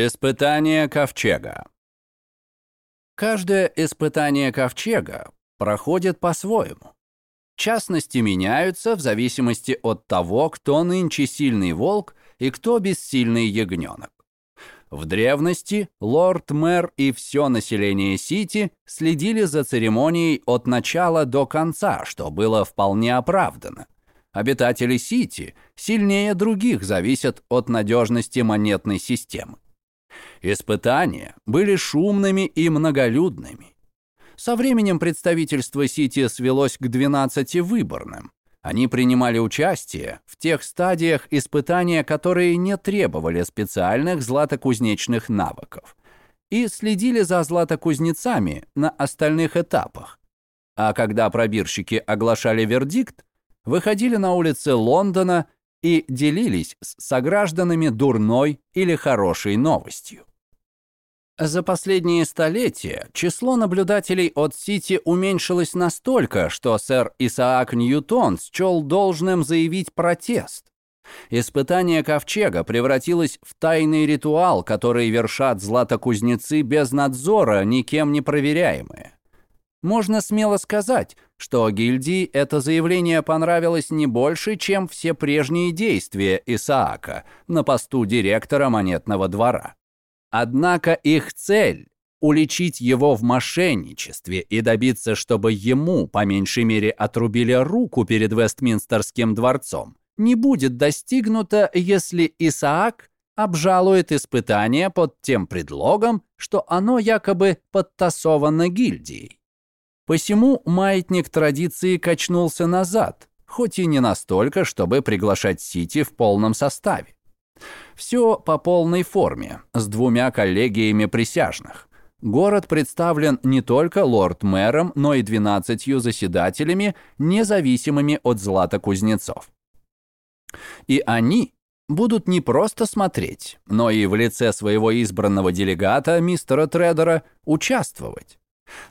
Испытание ковчега. Каждое испытание ковчега проходит по-своему. Частности меняются в зависимости от того, кто нынче сильный волк и кто бессильный ягненок. В древности лорд-мэр и все население Сити следили за церемонией от начала до конца, что было вполне оправдано. Обитатели Сити сильнее других зависят от надежности монетной системы. Испытания были шумными и многолюдными. Со временем представительство Сити свелось к 12 выборным. Они принимали участие в тех стадиях испытания, которые не требовали специальных златокузнечных навыков, и следили за златокузнецами на остальных этапах. А когда пробирщики оглашали вердикт, выходили на улицы Лондона и делились с согражданами дурной или хорошей новостью. За последние столетия число наблюдателей от Сити уменьшилось настолько, что сэр Исаак Ньютон счел должным заявить протест. Испытание ковчега превратилось в тайный ритуал, который вершат златокузнецы без надзора, никем не проверяемые. Можно смело сказать, что гильдии это заявление понравилось не больше, чем все прежние действия Исаака на посту директора монетного двора. Однако их цель – уличить его в мошенничестве и добиться, чтобы ему, по меньшей мере, отрубили руку перед Вестминстерским дворцом, не будет достигнута, если Исаак обжалует испытание под тем предлогом, что оно якобы подтасовано гильдией. Посему маятник традиции качнулся назад, хоть и не настолько, чтобы приглашать Сити в полном составе. Все по полной форме, с двумя коллегиями присяжных. Город представлен не только лорд-мэром, но и двенадцатью заседателями, независимыми от злата кузнецов. И они будут не просто смотреть, но и в лице своего избранного делегата, мистера Тредера, участвовать.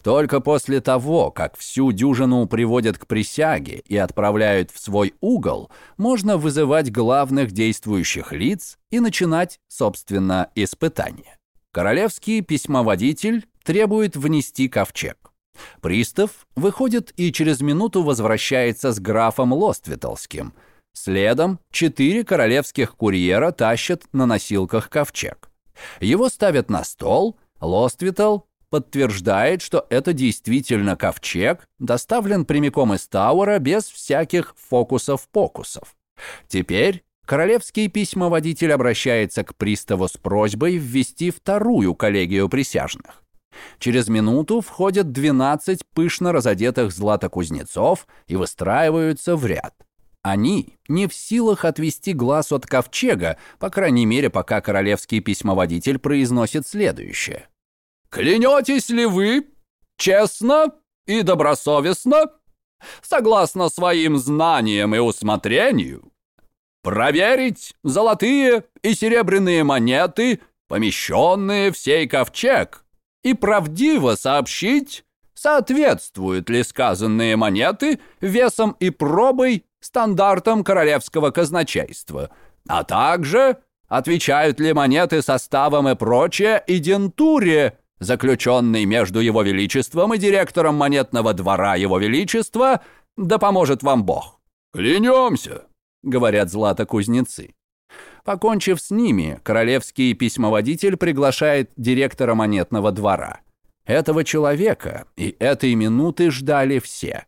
Только после того, как всю дюжину приводят к присяге и отправляют в свой угол, можно вызывать главных действующих лиц и начинать, собственно, испытание. Королевский письмоводитель требует внести ковчег. Пристав выходит и через минуту возвращается с графом Лоствитолским. Следом четыре королевских курьера тащат на носилках ковчег. Его ставят на стол, Лоствитл подтверждает, что это действительно ковчег, доставлен прямиком из Тауэра без всяких фокусов-покусов. Теперь королевский письмоводитель обращается к приставу с просьбой ввести вторую коллегию присяжных. Через минуту входят 12 пышно разодетых златокузнецов и выстраиваются в ряд. Они не в силах отвести глаз от ковчега, по крайней мере, пока королевский письмоводитель произносит следующее. Клянетесь ли вы честно и добросовестно, согласно своим знаниям и усмотрению, проверить золотые и серебряные монеты, помещенные в сей ковчег, и правдиво сообщить, соответствуют ли сказанные монеты весом и пробой стандартам королевского казначейства, а также отвечают ли монеты составом и прочее идентуре заключенный между Его Величеством и директором монетного двора Его Величества, да поможет вам Бог». «Клянемся», — говорят златокузнецы. Покончив с ними, королевский письмоводитель приглашает директора монетного двора. Этого человека и этой минуты ждали все.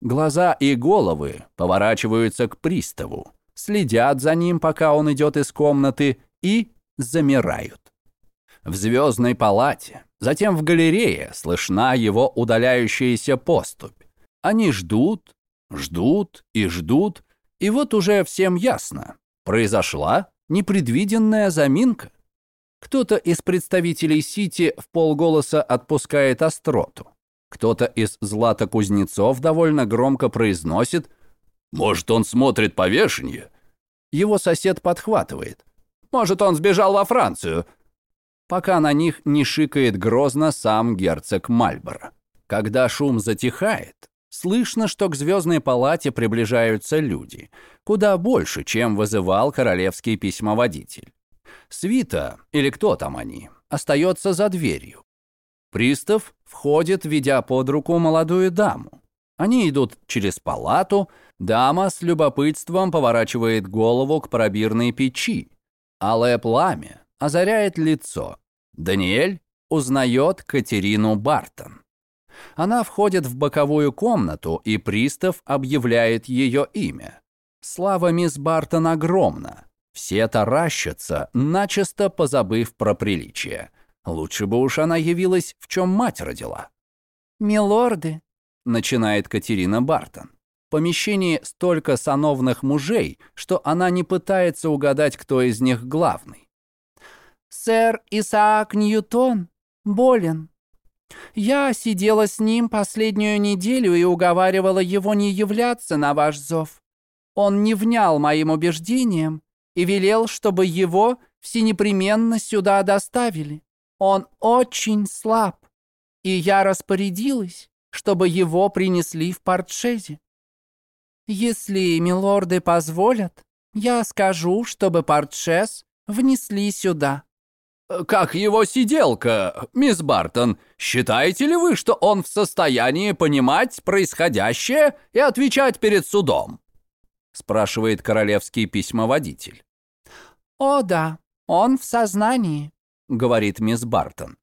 Глаза и головы поворачиваются к приставу, следят за ним, пока он идет из комнаты, и замирают. В звездной палате, затем в галерее слышна его удаляющаяся поступь. Они ждут, ждут и ждут, и вот уже всем ясно. Произошла непредвиденная заминка. Кто-то из представителей Сити в полголоса отпускает остроту. Кто-то из златокузнецов довольно громко произносит «Может, он смотрит повешение?» Его сосед подхватывает. «Может, он сбежал во Францию? Пока на них не шикает грозно сам герцог Мальборо. Когда шум затихает, слышно, что к звездной палате приближаются люди, куда больше, чем вызывал королевский письмоводитель. Свита, или кто там они, остается за дверью. Пристав входит, ведя под руку молодую даму. Они идут через палату, дама с любопытством поворачивает голову к пробирной печи. Алое пламя озаряет лицо. Даниэль узнает Катерину Бартон. Она входит в боковую комнату, и пристав объявляет ее имя. Слава мисс Бартон огромна. Все таращатся, начисто позабыв про приличие. Лучше бы уж она явилась, в чем мать родила. «Милорды», — начинает Катерина Бартон. В помещении столько сановных мужей, что она не пытается угадать, кто из них главный. «Сэр Исаак Ньютон болен. Я сидела с ним последнюю неделю и уговаривала его не являться на ваш зов. Он не внял моим убеждениям и велел, чтобы его всенепременно сюда доставили. Он очень слаб, и я распорядилась, чтобы его принесли в портшезе. Если милорды позволят, я скажу, чтобы портшез внесли сюда». «Как его сиделка, мисс Бартон? Считаете ли вы, что он в состоянии понимать происходящее и отвечать перед судом?» спрашивает королевский письмоводитель. «О да, он в сознании», говорит мисс Бартон.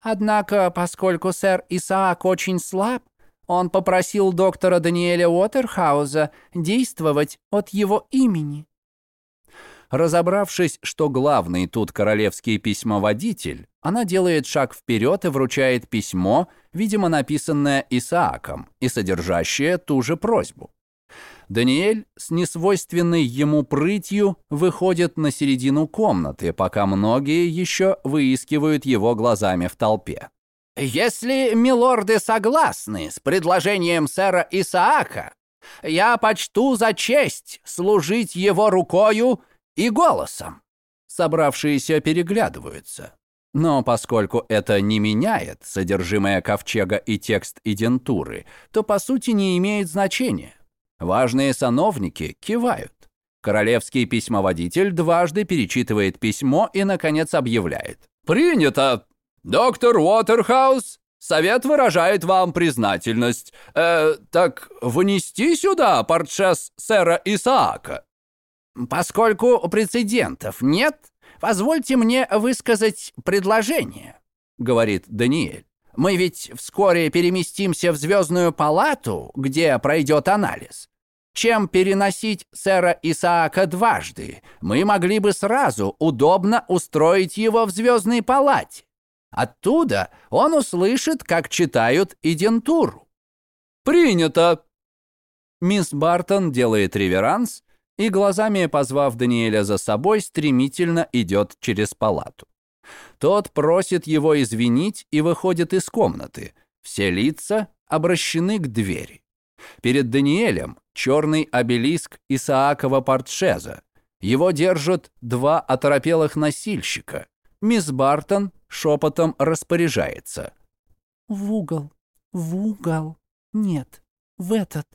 Однако, поскольку сэр Исаак очень слаб, он попросил доктора Даниэля Уотерхауза действовать от его имени. Разобравшись, что главный тут королевский письмоводитель, она делает шаг вперед и вручает письмо, видимо, написанное Исааком и содержащее ту же просьбу. Даниэль с несвойственной ему прытью выходит на середину комнаты, пока многие еще выискивают его глазами в толпе. «Если милорды согласны с предложением сэра Исаака, я почту за честь служить его рукою и голосом». Собравшиеся переглядываются. Но поскольку это не меняет содержимое ковчега и текст идентуры, то по сути не имеет значения. Важные сановники кивают. Королевский письмоводитель дважды перечитывает письмо и, наконец, объявляет. «Принято! Доктор Уотерхаус, совет выражает вам признательность. Э, так внести сюда портшес сэра Исаака?» «Поскольку прецедентов нет, позвольте мне высказать предложение», — говорит Даниэль. «Мы ведь вскоре переместимся в Звездную палату, где пройдет анализ. Чем переносить сэра Исаака дважды, мы могли бы сразу удобно устроить его в звездной палате. Оттуда он услышит, как читают идентуру. «Принято!» Мисс Бартон делает реверанс и, глазами позвав Даниэля за собой, стремительно идет через палату. Тот просит его извинить и выходит из комнаты. Все лица обращены к двери. Перед Даниэлем черный обелиск Исаакова портшеза. Его держат два оторопелых носильщика. Мисс Бартон шепотом распоряжается. «В угол, в угол, нет, в этот».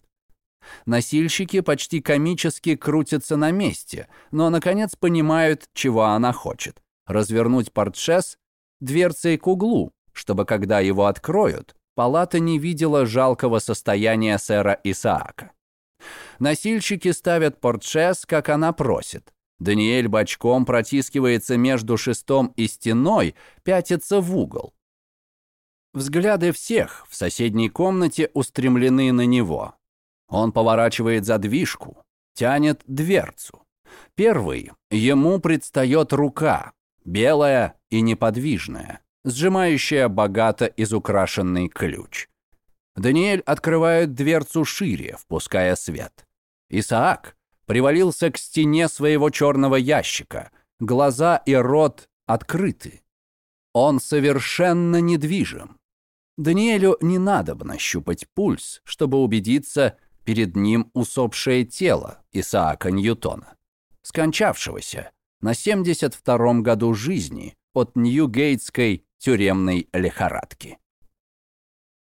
Носильщики почти комически крутятся на месте, но, наконец, понимают, чего она хочет. Развернуть портшез дверцей к углу, чтобы, когда его откроют, палата не видела жалкого состояния сэра Исаака. Носильщики ставят портшес, как она просит. Даниэль бочком протискивается между шестом и стеной, пятится в угол. Взгляды всех в соседней комнате устремлены на него. Он поворачивает задвижку, тянет дверцу. Первый, ему предстает рука, белая и неподвижная, сжимающая богато изукрашенный ключ. Даниэль открывает дверцу шире, впуская свет. Исаак привалился к стене своего черного ящика. Глаза и рот открыты. Он совершенно недвижим. Даниэлю не надо нащупать пульс, чтобы убедиться, перед ним усопшее тело Исаака Ньютона, скончавшегося на 72-м году жизни от Ньюгейтской тюремной лихорадки.